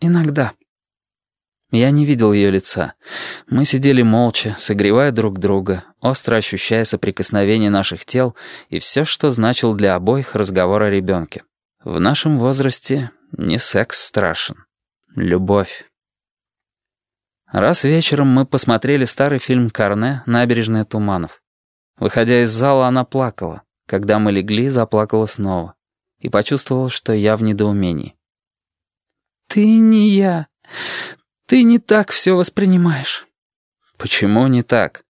Иногда. Я не видел ее лица. Мы сидели молча, согревая друг друга, остро ощущая соприкосновение наших тел и все, что значил для обоих разговор о ребенке. В нашем возрасте не секс страшен. Любовь. Раз вечером мы посмотрели старый фильм «Карне. Набережная Туманов». Выходя из зала, она плакала. Когда мы легли, заплакала снова. И почувствовала, что я в недоумении. «Ты не я. Ты не так все воспринимаешь». «Почему не так?»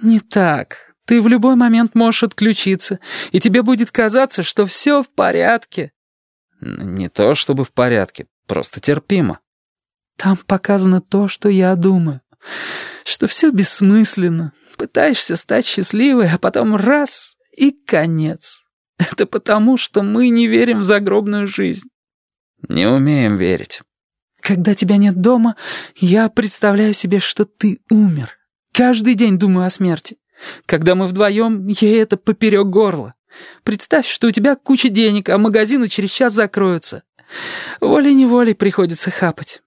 «Не так. Ты в любой момент можешь отключиться, и тебе будет казаться, что все в порядке». «Не то чтобы в порядке, просто терпимо». «Там показано то, что я думаю, что все бессмысленно. Пытаешься стать счастливой, а потом раз — и конец. Это потому, что мы не верим в загробную жизнь». «Не умеем верить». «Когда тебя нет дома, я представляю себе, что ты умер. Каждый день думаю о смерти. Когда мы вдвоем, ей это поперек горла. Представь, что у тебя куча денег, а магазины через час закроются. Волей-неволей приходится хапать.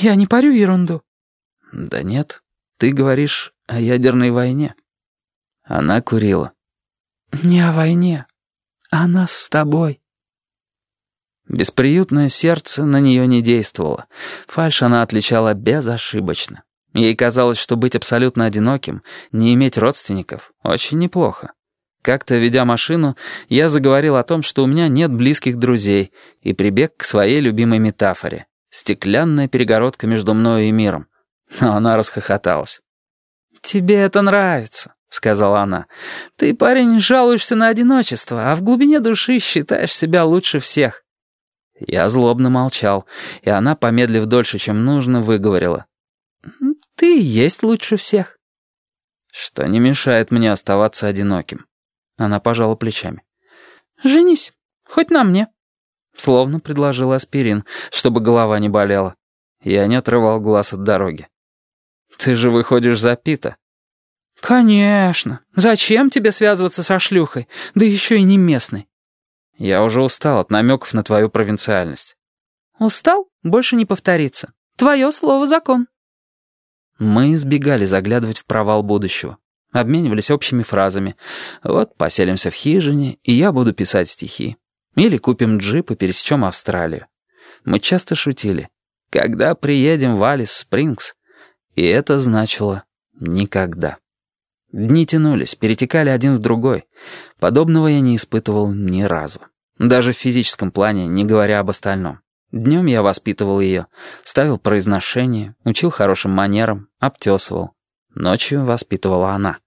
Я не парю ерунду». «Да нет, ты говоришь о ядерной войне». Она курила. «Не о войне, а нас с тобой». Бесприютное сердце на нее не действовало. Фальшь она отличала безошибочно. Ей казалось, что быть абсолютно одиноким, не иметь родственников, очень неплохо. Как-то, ведя машину, я заговорил о том, что у меня нет близких друзей, и прибег к своей любимой метафоре — стеклянная перегородка между мною и миром. Но она расхохоталась. «Тебе это нравится», — сказала она. «Ты, парень, жалуешься на одиночество, а в глубине души считаешь себя лучше всех. Я злобно молчал, и она, помедлив дольше, чем нужно, выговорила. «Ты есть лучше всех». Что не мешает мне оставаться одиноким. Она пожала плечами. «Женись, хоть на мне». Словно предложил аспирин, чтобы голова не болела. Я не отрывал глаз от дороги. «Ты же выходишь за Пита». «Конечно. Зачем тебе связываться со шлюхой, да еще и не местной?» Я уже устал от намеков на твою провинциальность. Устал? Больше не повторится. Твое слово закон. Мы избегали заглядывать в провал будущего. Обменивались общими фразами. Вот поселимся в хижине, и я буду писать стихи. Или купим джип и пересечем Австралию. Мы часто шутили. Когда приедем в Алис Спрингс? И это значило «никогда». Дни тянулись, перетекали один в другой. Подобного я не испытывал ни разу. Даже в физическом плане, не говоря об остальном. Днем я воспитывал ее, ставил произношение, учил хорошим манерам, обтесывал. Ночью воспитывала она.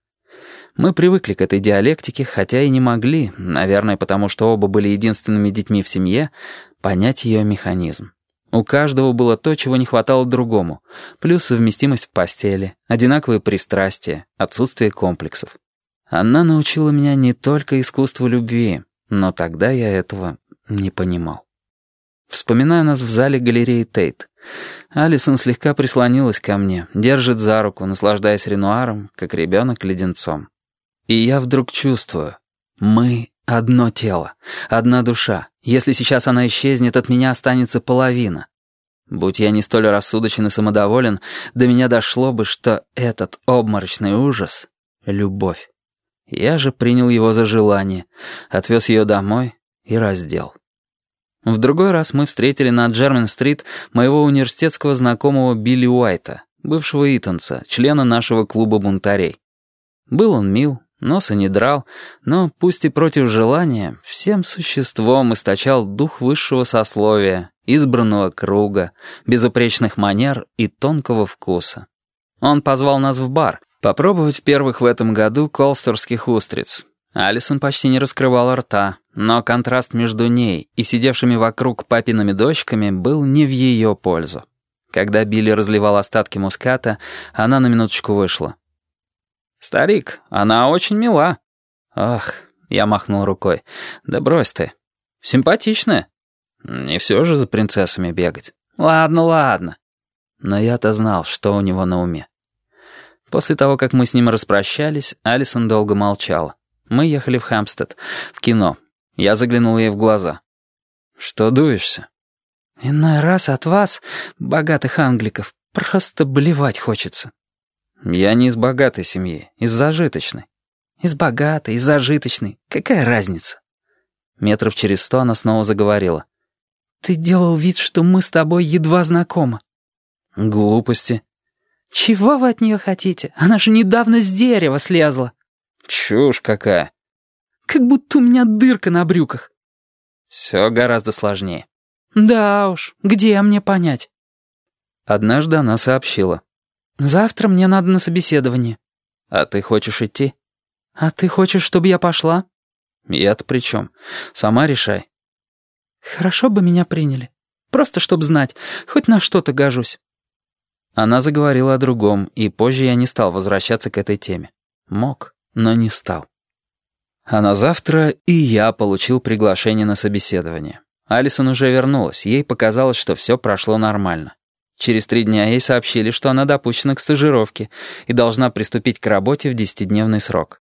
Мы привыкли к этой диалектике, хотя и не могли, наверное, потому что оба были единственными детьми в семье, понять ее механизм. У каждого было то, чего не хватало другому, плюс совместимость в постели, одинаковые пристрастия, отсутствие комплексов. Она научила меня не только искусству любви, но тогда я этого не понимал. Вспоминаю нас в зале галереи Тейт. Алисон слегка прислонилась ко мне, держит за руку, наслаждаясь Ренуаром, как ребенок леденцом. И я вдруг чувствую, мы одно тело, одна душа, если сейчас она исчезнет, от меня останется половина. Будь я не столь рассудочен и самодоволен, до меня дошло бы, что этот обморочный ужас — любовь. Я же принял его за желание, отвез ее домой и раздел. В другой раз мы встретили на Джермен-стрит моего университетского знакомого Билли Уайта, бывшего итанца, члена нашего клуба бунтарей. Был он мил, Носа не драл, но, пусть и против желания, всем существом источал дух высшего сословия, избранного круга, безупречных манер и тонкого вкуса. Он позвал нас в бар, попробовать первых в этом году колстерских устриц. Алисон почти не раскрывала рта, но контраст между ней и сидевшими вокруг папиными дочками был не в ее пользу. Когда Билли разливал остатки муската, она на минуточку вышла. «Старик, она очень мила». «Ах», — я махнул рукой, — «да брось ты. Симпатичная. Не все же за принцессами бегать. Ладно, ладно». Но я-то знал, что у него на уме. После того, как мы с ним распрощались, Алисон долго молчала. Мы ехали в Хэмпстед, в кино. Я заглянул ей в глаза. «Что дуешься?» Иной раз от вас, богатых англиков, просто блевать хочется. Я не из богатой семьи, из зажиточной. Из богатой, из зажиточной. Какая разница? Метров через сто она снова заговорила. Ты делал вид, что мы с тобой едва знакомы. Глупости. Чего вы от нее хотите? Она же недавно с дерева слезла. Чушь какая. Как будто у меня дырка на брюках. Все гораздо сложнее. Да уж, где мне понять? Однажды она сообщила. Завтра мне надо на собеседование. А ты хочешь идти? А ты хочешь, чтобы я пошла? Я-то при чем? Сама решай. Хорошо бы меня приняли. Просто чтобы знать, хоть на что-то гожусь. Она заговорила о другом, и позже я не стал возвращаться к этой теме. Мог, но не стал. А на завтра и я получил приглашение на собеседование. Алисон уже вернулась, ей показалось, что все прошло нормально. Через три дня ей сообщили, что она допущена к стажировке и должна приступить к работе в десятидневный срок.